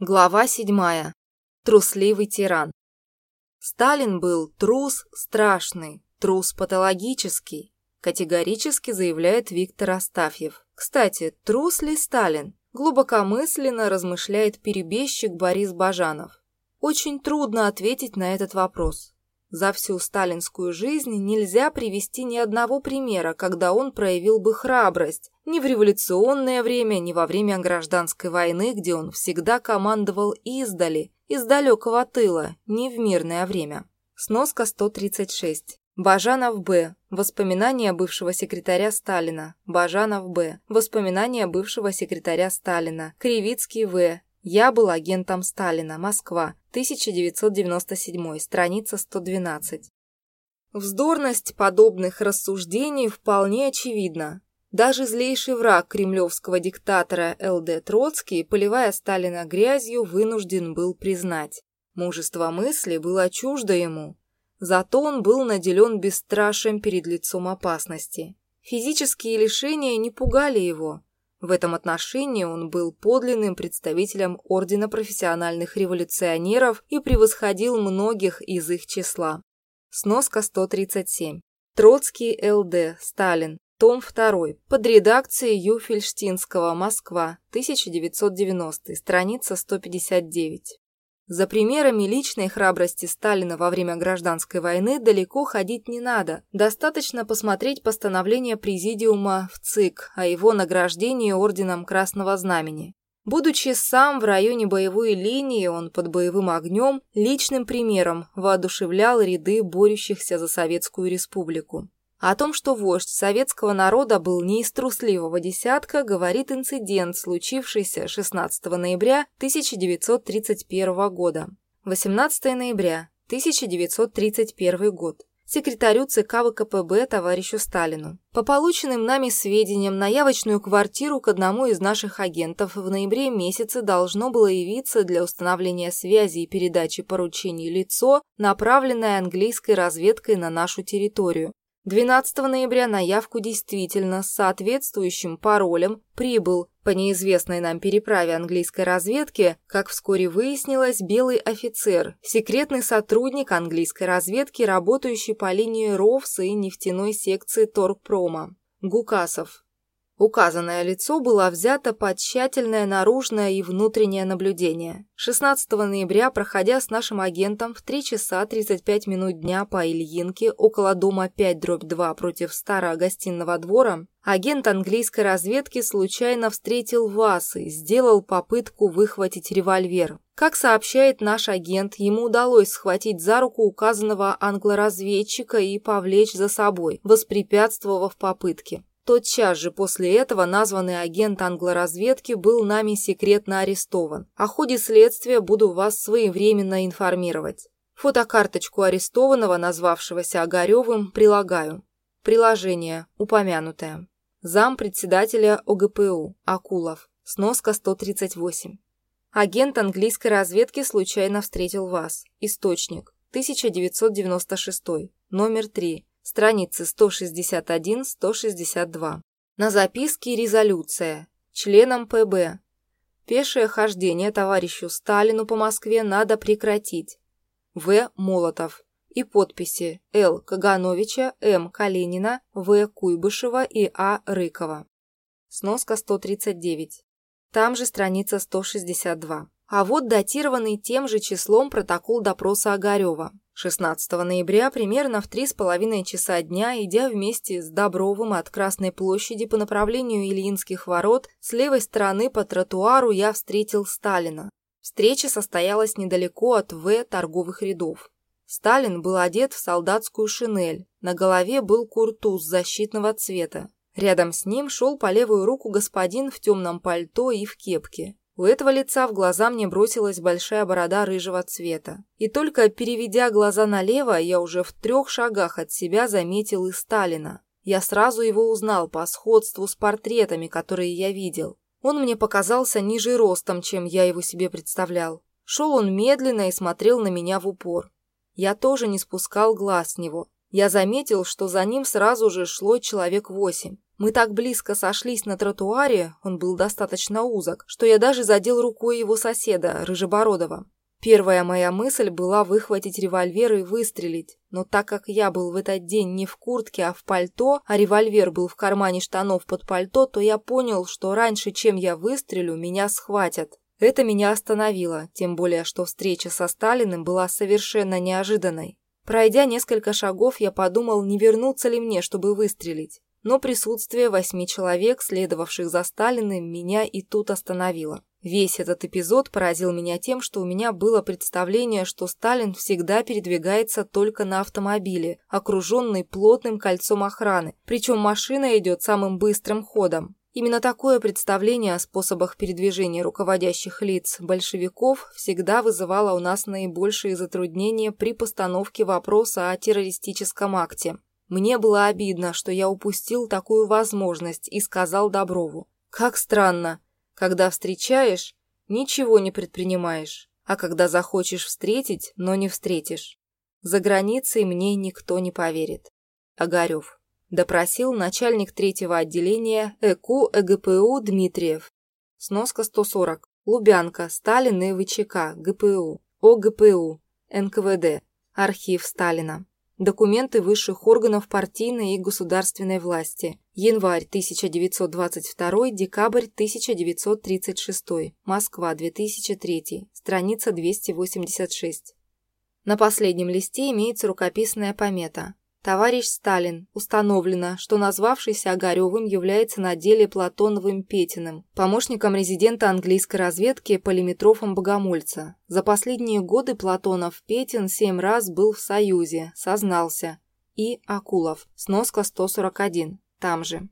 Глава седьмая. Трусливый тиран. Сталин был трус страшный, трус патологический, категорически заявляет Виктор Астафьев. Кстати, трус ли Сталин? Глубокомысленно размышляет перебежчик Борис Бажанов. Очень трудно ответить на этот вопрос. За всю сталинскую жизнь нельзя привести ни одного примера, когда он проявил бы храбрость, ни в революционное время, ни во время гражданской войны, где он всегда командовал издали, из далекого тыла, ни в мирное время. Сноска 136. Бажанов Б. Воспоминания бывшего секретаря Сталина. Бажанов Б. Воспоминания бывшего секретаря Сталина. Кривицкий В. Я был агентом Сталина. Москва. 1997. Страница 112. Вздорность подобных рассуждений вполне очевидна. Даже злейший враг кремлевского диктатора Л.Д. Троцкий, поливая Сталина грязью, вынужден был признать. Мужество мысли было чуждо ему. Зато он был наделен бесстрашием перед лицом опасности. Физические лишения не пугали его. В этом отношении он был подлинным представителем Ордена профессиональных революционеров и превосходил многих из их числа. Сноска 137. Троцкий Л.Д. Сталин. Том 2. Под редакцией Юфельштинского. Москва. 1990. Страница 159. За примерами личной храбрости Сталина во время гражданской войны далеко ходить не надо. Достаточно посмотреть постановление Президиума в ЦИК о его награждении Орденом Красного Знамени. Будучи сам в районе боевой линии, он под боевым огнем личным примером воодушевлял ряды борющихся за Советскую Республику. О том, что вождь советского народа был не из трусливого десятка, говорит инцидент, случившийся 16 ноября 1931 года. 18 ноября 1931 год. Секретарю ЦК ВКПБ товарищу Сталину. По полученным нами сведениям, на явочную квартиру к одному из наших агентов в ноябре месяце должно было явиться для установления связи и передачи поручений лицо, направленное английской разведкой на нашу территорию. 12 ноября на явку действительно с соответствующим паролем прибыл по неизвестной нам переправе английской разведки, как вскоре выяснилось, белый офицер, секретный сотрудник английской разведки, работающий по линии РОВС и нефтяной секции Торгпрома. Гукасов. Указанное лицо было взято под тщательное наружное и внутреннее наблюдение. 16 ноября, проходя с нашим агентом в 3 часа 35 минут дня по Ильинке около дома 5-2 против старого гостиного двора, агент английской разведки случайно встретил вас и сделал попытку выхватить револьвер. Как сообщает наш агент, ему удалось схватить за руку указанного англоразведчика и повлечь за собой, воспрепятствовав попытке. Тотчас же после этого названный агент англоразведки был нами секретно арестован. О ходе следствия буду вас своевременно информировать. Фотокарточку арестованного, назвавшегося Огаревым, прилагаю. Приложение, упомянутое. Зам председателя ОГПУ, Акулов, сноска 138. Агент английской разведки случайно встретил вас. Источник, 1996, номер 3, страницы 161-162. На записке резолюция. Членам ПБ. Пешее хождение товарищу Сталину по Москве надо прекратить. В. Молотов. И подписи Л. Кагановича, М. Калинина, В. Куйбышева и А. Рыкова. Сноска 139. Там же страница 162. А вот датированный тем же числом протокол допроса Огарева. 16 ноября, примерно в три с половиной часа дня, идя вместе с Добровым от Красной площади по направлению Ильинских ворот, с левой стороны по тротуару я встретил Сталина. Встреча состоялась недалеко от В торговых рядов. Сталин был одет в солдатскую шинель, на голове был куртуз защитного цвета. Рядом с ним шел по левую руку господин в темном пальто и в кепке. У этого лица в глаза мне бросилась большая борода рыжего цвета. И только переведя глаза налево, я уже в трех шагах от себя заметил и Сталина. Я сразу его узнал по сходству с портретами, которые я видел. Он мне показался ниже ростом, чем я его себе представлял. Шел он медленно и смотрел на меня в упор. Я тоже не спускал глаз с него. Я заметил, что за ним сразу же шло человек восемь. Мы так близко сошлись на тротуаре, он был достаточно узок, что я даже задел рукой его соседа, Рыжебородова. Первая моя мысль была выхватить револьвер и выстрелить, но так как я был в этот день не в куртке, а в пальто, а револьвер был в кармане штанов под пальто, то я понял, что раньше, чем я выстрелю, меня схватят. Это меня остановило, тем более, что встреча со Сталиным была совершенно неожиданной. Пройдя несколько шагов, я подумал, не вернуться ли мне, чтобы выстрелить. Но присутствие восьми человек, следовавших за Сталиным, меня и тут остановило. Весь этот эпизод поразил меня тем, что у меня было представление, что Сталин всегда передвигается только на автомобиле, окруженный плотным кольцом охраны, причем машина идет самым быстрым ходом. Именно такое представление о способах передвижения руководящих лиц большевиков всегда вызывало у нас наибольшие затруднения при постановке вопроса о террористическом акте. Мне было обидно, что я упустил такую возможность и сказал Доброву. «Как странно. Когда встречаешь, ничего не предпринимаешь, а когда захочешь встретить, но не встретишь. За границей мне никто не поверит. Огарев. Допросил начальник третьего отделения ЭКУ ЭГПУ Дмитриев. Сноска 140. Лубянка, Сталин и ВЧК, ГПУ, ОГПУ, НКВД, архив Сталина. Документы высших органов партийной и государственной власти. Январь 1922, декабрь 1936. Москва, 2003. Страница 286. На последнем листе имеется рукописная помета. Товарищ Сталин, установлено, что назвавшийся Огаревым является на деле Платоновым Петиным, помощником резидента английской разведки Полиметрофом Богомольца. За последние годы Платонов Петин семь раз был в Союзе, сознался. И Акулов, сноска 141, там же.